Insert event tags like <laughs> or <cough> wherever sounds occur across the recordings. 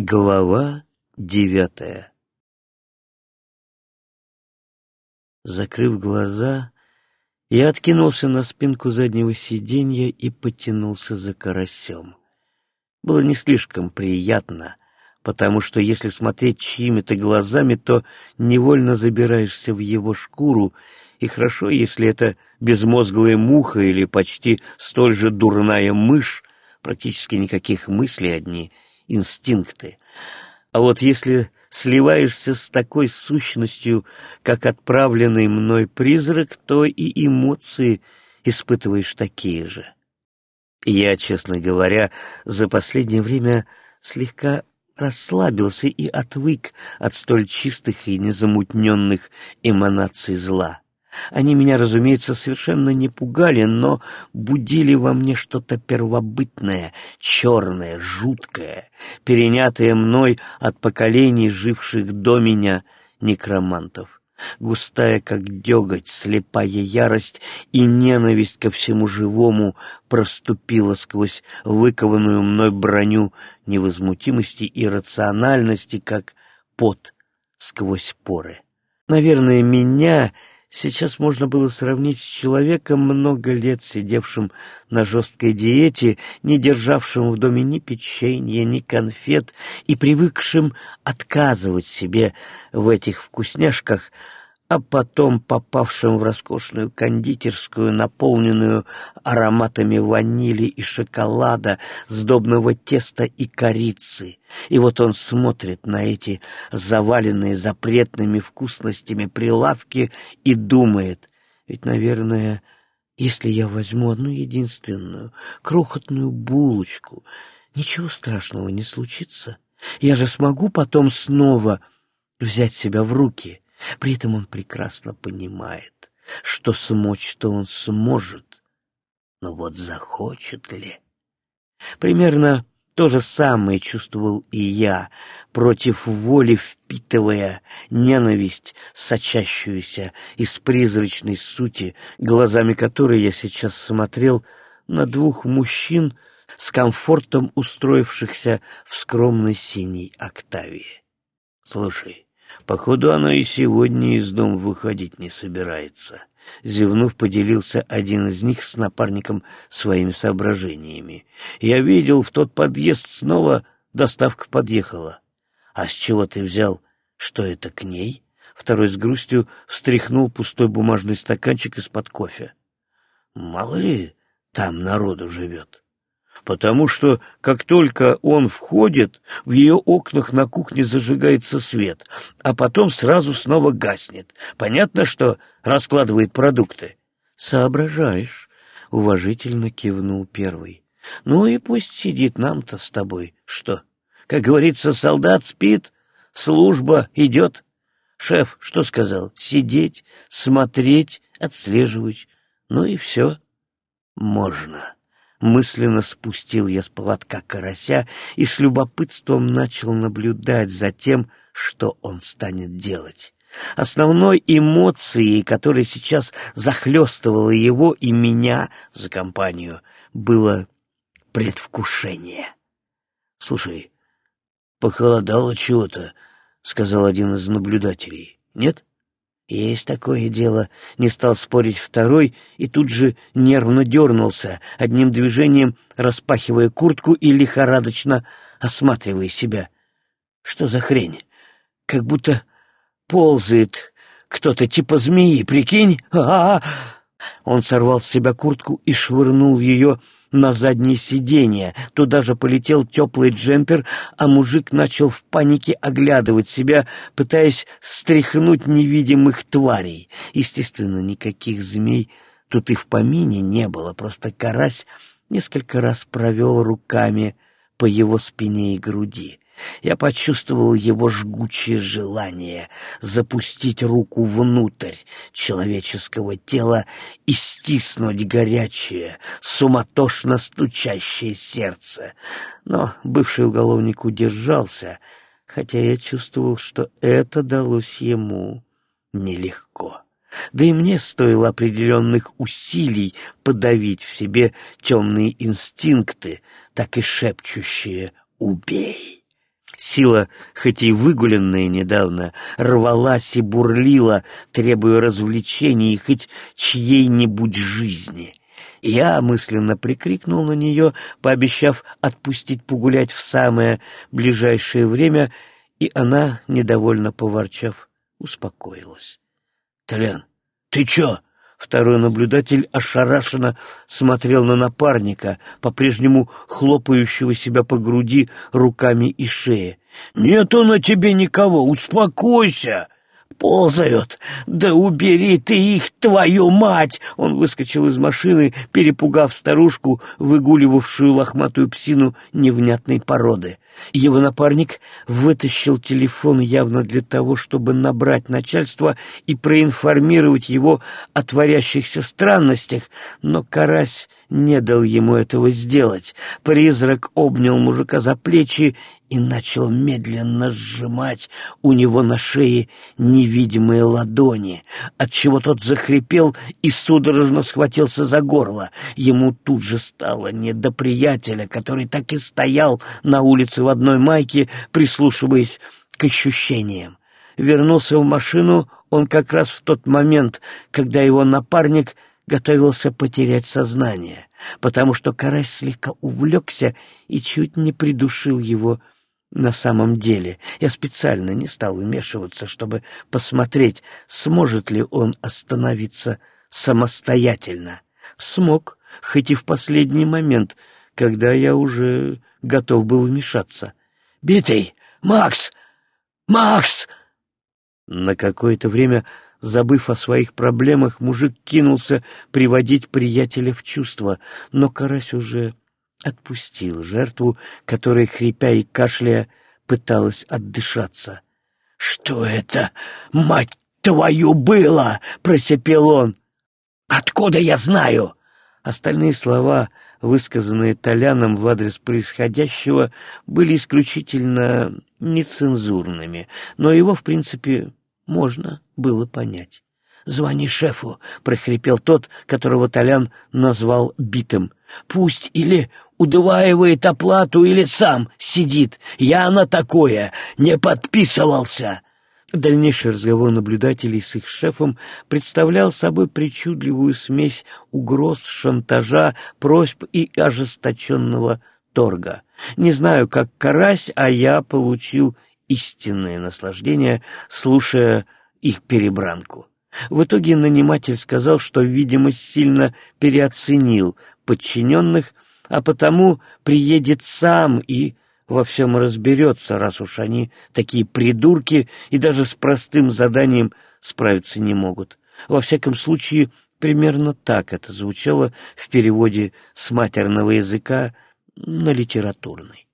Глава девятая Закрыв глаза, я откинулся на спинку заднего сиденья и потянулся за карасем. Было не слишком приятно, потому что если смотреть чьими-то глазами, то невольно забираешься в его шкуру, и хорошо, если это безмозглая муха или почти столь же дурная мышь, практически никаких мыслей одни — инстинкты. А вот если сливаешься с такой сущностью, как отправленный мной призрак, то и эмоции испытываешь такие же. Я, честно говоря, за последнее время слегка расслабился и отвык от столь чистых и незамутненных эманаций зла. Они меня, разумеется, совершенно не пугали, но будили во мне что-то первобытное, черное, жуткое, перенятое мной от поколений, живших до меня, некромантов. Густая, как деготь, слепая ярость и ненависть ко всему живому проступила сквозь выкованную мной броню невозмутимости и рациональности, как пот сквозь поры. Наверное, меня сейчас можно было сравнить с человеком, много лет сидевшим на жесткой диете, не державшим в доме ни печенья, ни конфет и привыкшим отказывать себе в этих вкусняшках, а потом попавшим в роскошную кондитерскую, наполненную ароматами ванили и шоколада, сдобного теста и корицы. И вот он смотрит на эти заваленные запретными вкусностями прилавки и думает, ведь, наверное, если я возьму одну единственную крохотную булочку, ничего страшного не случится. Я же смогу потом снова взять себя в руки — при этом он прекрасно понимает, что смочь-то он сможет, но вот захочет ли? Примерно то же самое чувствовал и я, против воли впитывая ненависть, сочащуюся из призрачной сути, глазами которой я сейчас смотрел на двух мужчин с комфортом устроившихся в скромной синей октавии. Слушай, Походу, она и сегодня из дома выходить не собирается. Зевнув, поделился один из них с напарником своими соображениями. Я видел, в тот подъезд снова доставка подъехала. А с чего ты взял, что это к ней? Второй с грустью встряхнул пустой бумажный стаканчик из-под кофе. Мало ли там народу живет потому что как только он входит, в ее окнах на кухне зажигается свет, а потом сразу снова гаснет. Понятно, что раскладывает продукты. «Соображаешь», — уважительно кивнул первый. «Ну и пусть сидит нам-то с тобой. Что? Как говорится, солдат спит, служба идет. Шеф что сказал? Сидеть, смотреть, отслеживать. Ну и все. Можно». Мысленно спустил я с поводка карася и с любопытством начал наблюдать за тем, что он станет делать. Основной эмоцией, которая сейчас захлестывала его и меня за компанию, было предвкушение. — Слушай, похолодало чего-то, — сказал один из наблюдателей. — Нет? «Есть такое дело», — не стал спорить второй и тут же нервно дернулся, одним движением распахивая куртку и лихорадочно осматривая себя. «Что за хрень? Как будто ползает кто-то типа змеи, прикинь? а, -а, -а Он сорвал с себя куртку и швырнул ее на заднее сиденье. Туда же полетел теплый джемпер, а мужик начал в панике оглядывать себя, пытаясь стряхнуть невидимых тварей. Естественно, никаких змей тут и в помине не было, просто карась несколько раз провел руками по его спине и груди. Я почувствовал его жгучее желание запустить руку внутрь человеческого тела и стиснуть горячее, суматошно стучащее сердце. Но бывший уголовник удержался, хотя я чувствовал, что это далось ему нелегко. Да и мне стоило определенных усилий подавить в себе темные инстинкты, так и шепчущие «убей». Сила, хоть и выгуленная недавно, рвалась и бурлила, требуя развлечений и хоть чьей-нибудь жизни. Я мысленно прикрикнул на нее, пообещав отпустить погулять в самое ближайшее время, и она, недовольно поворчав, успокоилась. — Толян, ты чё? Второй наблюдатель ошарашенно смотрел на напарника, по-прежнему хлопающего себя по груди руками и шее. «Нету на тебе никого, успокойся!» Ползают. Да убери ты их, твою мать!» Он выскочил из машины, перепугав старушку, выгуливавшую лохматую псину невнятной породы. Его напарник вытащил телефон явно для того, чтобы набрать начальство и проинформировать его о творящихся странностях, но Карась не дал ему этого сделать. Призрак обнял мужика за плечи и начал медленно сжимать у него на шее невидимые ладони, отчего тот захрипел и судорожно схватился за горло. Ему тут же стало не до приятеля, который так и стоял на улице в одной майке, прислушиваясь к ощущениям. Вернулся в машину он как раз в тот момент, когда его напарник готовился потерять сознание, потому что карась слегка увлекся и чуть не придушил его на самом деле, я специально не стал вмешиваться, чтобы посмотреть, сможет ли он остановиться самостоятельно. Смог, хоть и в последний момент, когда я уже готов был вмешаться. «Битый! Макс! Макс!» На какое-то время, забыв о своих проблемах, мужик кинулся приводить приятеля в чувство, но карась уже отпустил жертву, которая, хрипя и кашляя, пыталась отдышаться. «Что это, мать твою, было?» — просипел он. «Откуда я знаю?» Остальные слова, высказанные Толяном в адрес происходящего, были исключительно нецензурными, но его, в принципе, можно было понять. «Звони шефу», — прохрипел тот, которого Толян назвал битым. «Пусть или удваивает оплату или сам сидит. Я на такое не подписывался». Дальнейший разговор наблюдателей с их шефом представлял собой причудливую смесь угроз, шантажа, просьб и ожесточенного торга. Не знаю, как карась, а я получил истинное наслаждение, слушая их перебранку. В итоге наниматель сказал, что, видимо, сильно переоценил подчиненных, а потому приедет сам и во всем разберется, раз уж они такие придурки и даже с простым заданием справиться не могут. Во всяком случае, примерно так это звучало в переводе с матерного языка на литературный.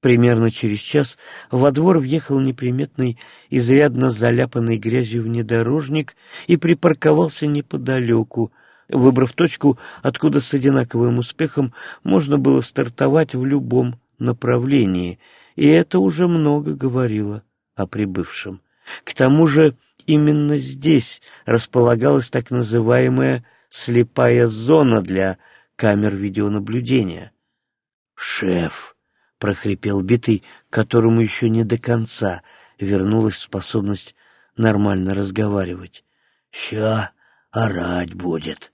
Примерно через час во двор въехал неприметный, изрядно заляпанный грязью внедорожник и припарковался неподалеку, выбрав точку, откуда с одинаковым успехом можно было стартовать в любом направлении, и это уже много говорило о прибывшем. К тому же именно здесь располагалась так называемая слепая зона для камер видеонаблюдения. «Шеф!» — прохрипел битый, которому еще не до конца вернулась способность нормально разговаривать. «Ща орать будет!»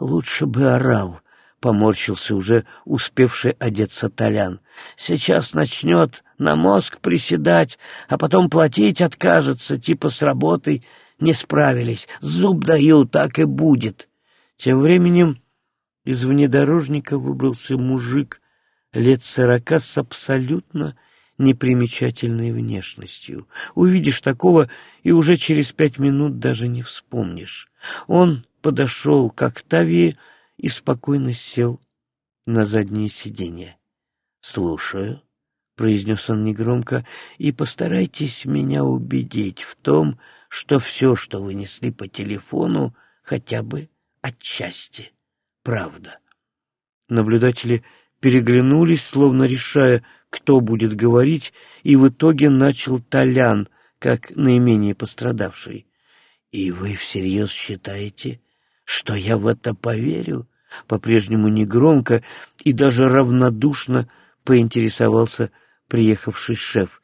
Лучше бы орал, — поморщился уже успевший одеться Толян. Сейчас начнет на мозг приседать, а потом платить откажется, типа с работой не справились. Зуб даю, так и будет. Тем временем из внедорожника выбрался мужик лет сорока с абсолютно непримечательной внешностью. Увидишь такого, и уже через пять минут даже не вспомнишь. Он подошел к Октавии и спокойно сел на заднее сиденье. «Слушаю», — произнес он негромко, — «и постарайтесь меня убедить в том, что все, что вы несли по телефону, хотя бы отчасти правда». Наблюдатели переглянулись, словно решая, кто будет говорить, и в итоге начал Толян, как наименее пострадавший. «И вы всерьез считаете, что я в это поверю? По-прежнему негромко и даже равнодушно поинтересовался приехавший шеф.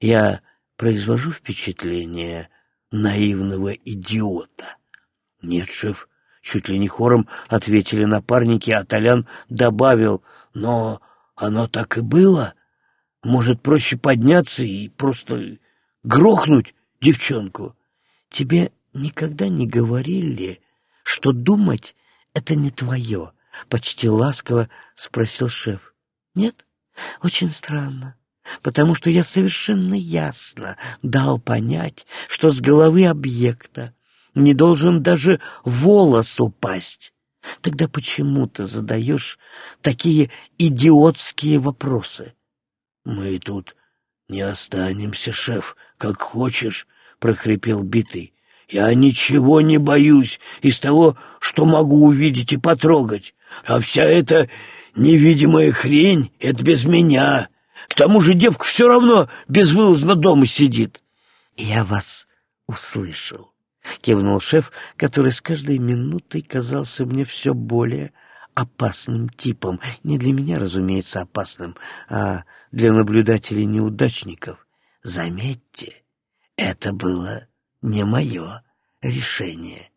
«Я произвожу впечатление наивного идиота?» «Нет, шеф», — чуть ли не хором ответили напарники, а Толян добавил, «но оно так и было. Может, проще подняться и просто грохнуть девчонку? Тебе никогда не говорили, что думать — это не твое?» — почти ласково спросил шеф. «Нет? Очень странно, потому что я совершенно ясно дал понять, что с головы объекта не должен даже волос упасть. Тогда почему ты задаешь такие идиотские вопросы?» «Мы тут не останемся, шеф, как хочешь», — прохрипел Битый. «Я ничего не боюсь из того, что могу увидеть и потрогать. А вся эта невидимая хрень — это без меня. К тому же девка все равно безвылазно дома сидит. Я вас услышал, — кивнул шеф, который с каждой минутой казался мне все более опасным типом. Не для меня, разумеется, опасным, а для наблюдателей-неудачников. Заметьте, это было не мое решение.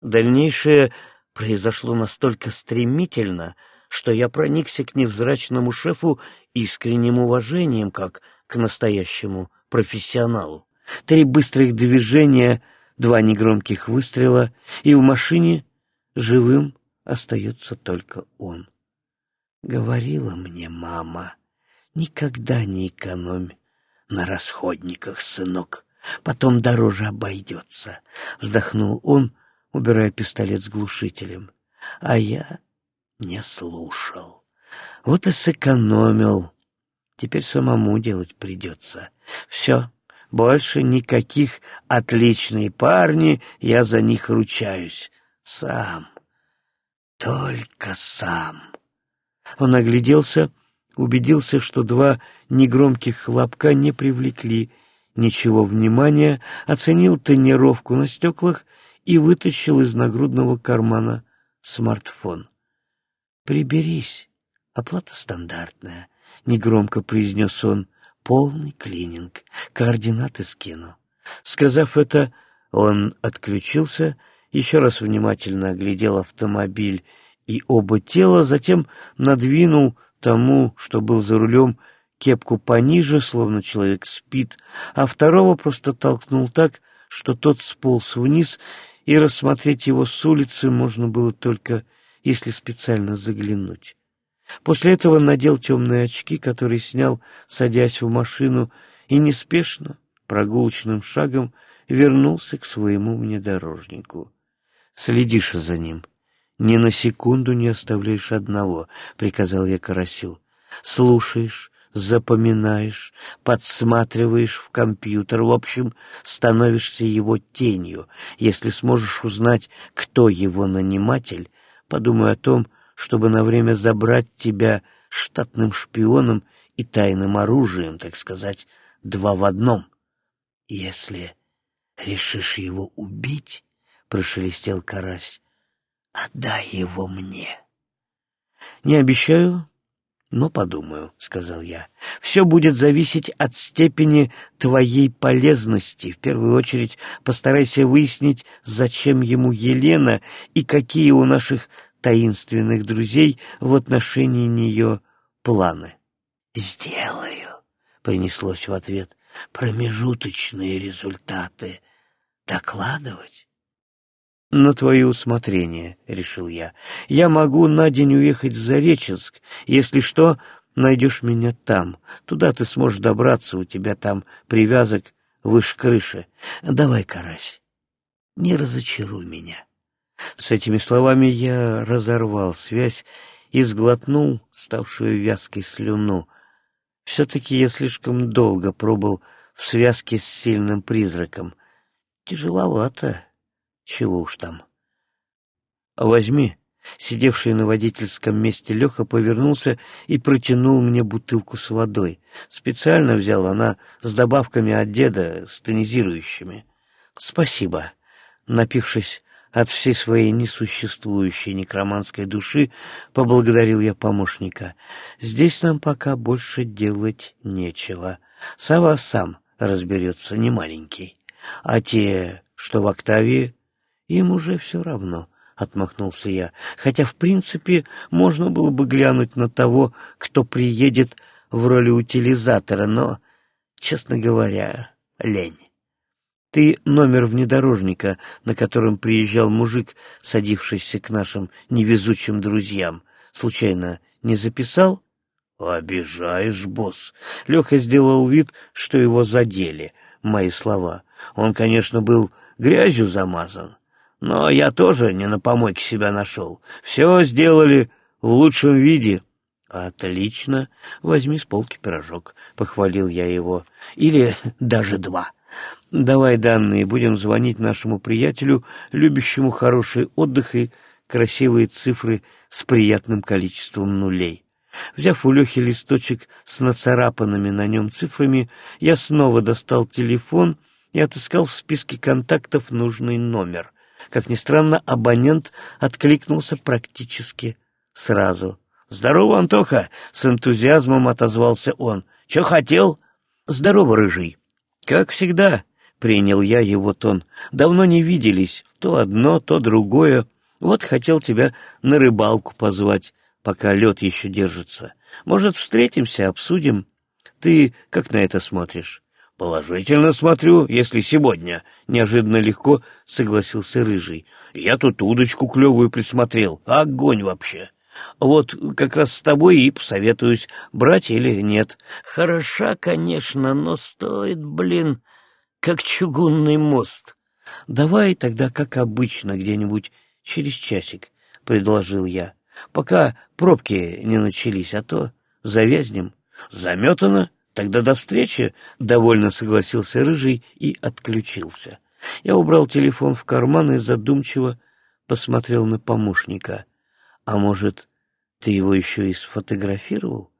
Дальнейшее произошло настолько стремительно, что я проникся к невзрачному шефу искренним уважением, как к настоящему профессионалу. Три быстрых движения, два негромких выстрела, и в машине живым остается только он. Говорила мне мама, никогда не экономь на расходниках, сынок, потом дороже обойдется. Вздохнул он, убирая пистолет с глушителем. А я не слушал. Вот и сэкономил. Теперь самому делать придется. Все, больше никаких отличные парни, я за них ручаюсь. Сам. Только сам. Он огляделся, убедился, что два негромких хлопка не привлекли ничего внимания, оценил тонировку на стеклах и вытащил из нагрудного кармана смартфон. «Приберись, оплата стандартная», — негромко произнес он, — «полный клининг, координаты скину». Сказав это, он отключился, еще раз внимательно оглядел автомобиль и оба тела, затем надвинул тому, что был за рулем, кепку пониже, словно человек спит, а второго просто толкнул так, что тот сполз вниз и рассмотреть его с улицы можно было только, если специально заглянуть. После этого надел темные очки, которые снял, садясь в машину, и неспешно, прогулочным шагом, вернулся к своему внедорожнику. «Следишь за ним. Ни на секунду не оставляешь одного», — приказал я Карасю. «Слушаешь, запоминаешь, подсматриваешь в компьютер, в общем, становишься его тенью. Если сможешь узнать, кто его наниматель, подумай о том, чтобы на время забрать тебя штатным шпионом и тайным оружием, так сказать, два в одном. Если решишь его убить, — прошелестел карась, — отдай его мне. Не обещаю, «Но подумаю», — сказал я. «Все будет зависеть от степени твоей полезности. В первую очередь постарайся выяснить, зачем ему Елена и какие у наших таинственных друзей в отношении нее планы». «Сделаю», — принеслось в ответ. «Промежуточные результаты докладывать?» «На твое усмотрение», — решил я. «Я могу на день уехать в Зареченск. Если что, найдешь меня там. Туда ты сможешь добраться, у тебя там привязок выше крыши. Давай, карась, не разочаруй меня». С этими словами я разорвал связь и сглотнул ставшую вязкой слюну. Все-таки я слишком долго пробыл в связке с сильным призраком. Тяжеловато. Чего уж там. Возьми. Сидевший на водительском месте Леха повернулся и протянул мне бутылку с водой. Специально взял она с добавками от деда, с тонизирующими. Спасибо. Напившись, От всей своей несуществующей некроманской души поблагодарил я помощника. Здесь нам пока больше делать нечего. Сава сам разберется, не маленький. А те, что в Октавии, им уже все равно, — отмахнулся я. Хотя, в принципе, можно было бы глянуть на того, кто приедет в роли утилизатора, но, честно говоря, лень. Ты номер внедорожника, на котором приезжал мужик, садившийся к нашим невезучим друзьям, случайно не записал? Обижаешь, босс. Леха сделал вид, что его задели, мои слова. Он, конечно, был грязью замазан, но я тоже не на помойке себя нашел. Все сделали в лучшем виде. Отлично. Возьми с полки пирожок, — похвалил я его. Или <laughs> даже два. Давай данные, будем звонить нашему приятелю, любящему хороший отдых и красивые цифры с приятным количеством нулей. Взяв у Лехи листочек с нацарапанными на нем цифрами, я снова достал телефон и отыскал в списке контактов нужный номер. Как ни странно, абонент откликнулся практически сразу. «Здорово, Антоха!» — с энтузиазмом отозвался он. «Че хотел?» «Здорово, рыжий!» «Как всегда!» — принял я его тон. «Давно не виделись. То одно, то другое. Вот хотел тебя на рыбалку позвать, пока лед еще держится. Может, встретимся, обсудим? Ты как на это смотришь?» «Положительно смотрю, если сегодня», — неожиданно легко согласился Рыжий. «Я тут удочку клевую присмотрел. Огонь вообще. Вот как раз с тобой и посоветуюсь, брать или нет. Хороша, конечно, но стоит, блин, как чугунный мост. Давай тогда, как обычно, где-нибудь через часик», — предложил я. «Пока пробки не начались, а то завязнем». «Заметано?» Тогда до встречи, — довольно согласился Рыжий и отключился. Я убрал телефон в карман и задумчиво посмотрел на помощника. А может, ты его еще и сфотографировал?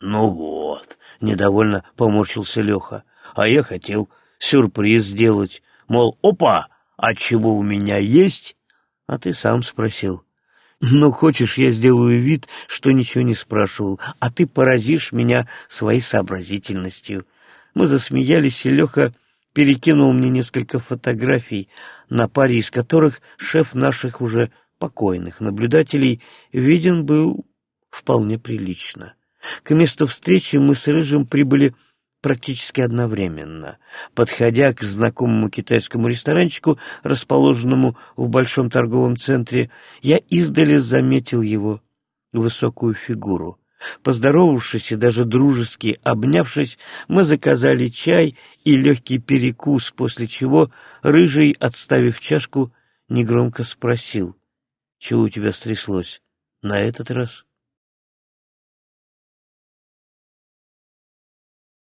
Ну вот, — недовольно поморщился Леха. А я хотел сюрприз сделать, мол, опа, а чего у меня есть? А ты сам спросил. Но хочешь, я сделаю вид, что ничего не спрашивал, а ты поразишь меня своей сообразительностью. Мы засмеялись, и Леха перекинул мне несколько фотографий, на паре из которых шеф наших уже покойных наблюдателей виден был вполне прилично. К месту встречи мы с Рыжим прибыли практически одновременно. Подходя к знакомому китайскому ресторанчику, расположенному в большом торговом центре, я издали заметил его высокую фигуру. Поздоровавшись и даже дружески обнявшись, мы заказали чай и легкий перекус, после чего Рыжий, отставив чашку, негромко спросил, «Чего у тебя стряслось на этот раз?»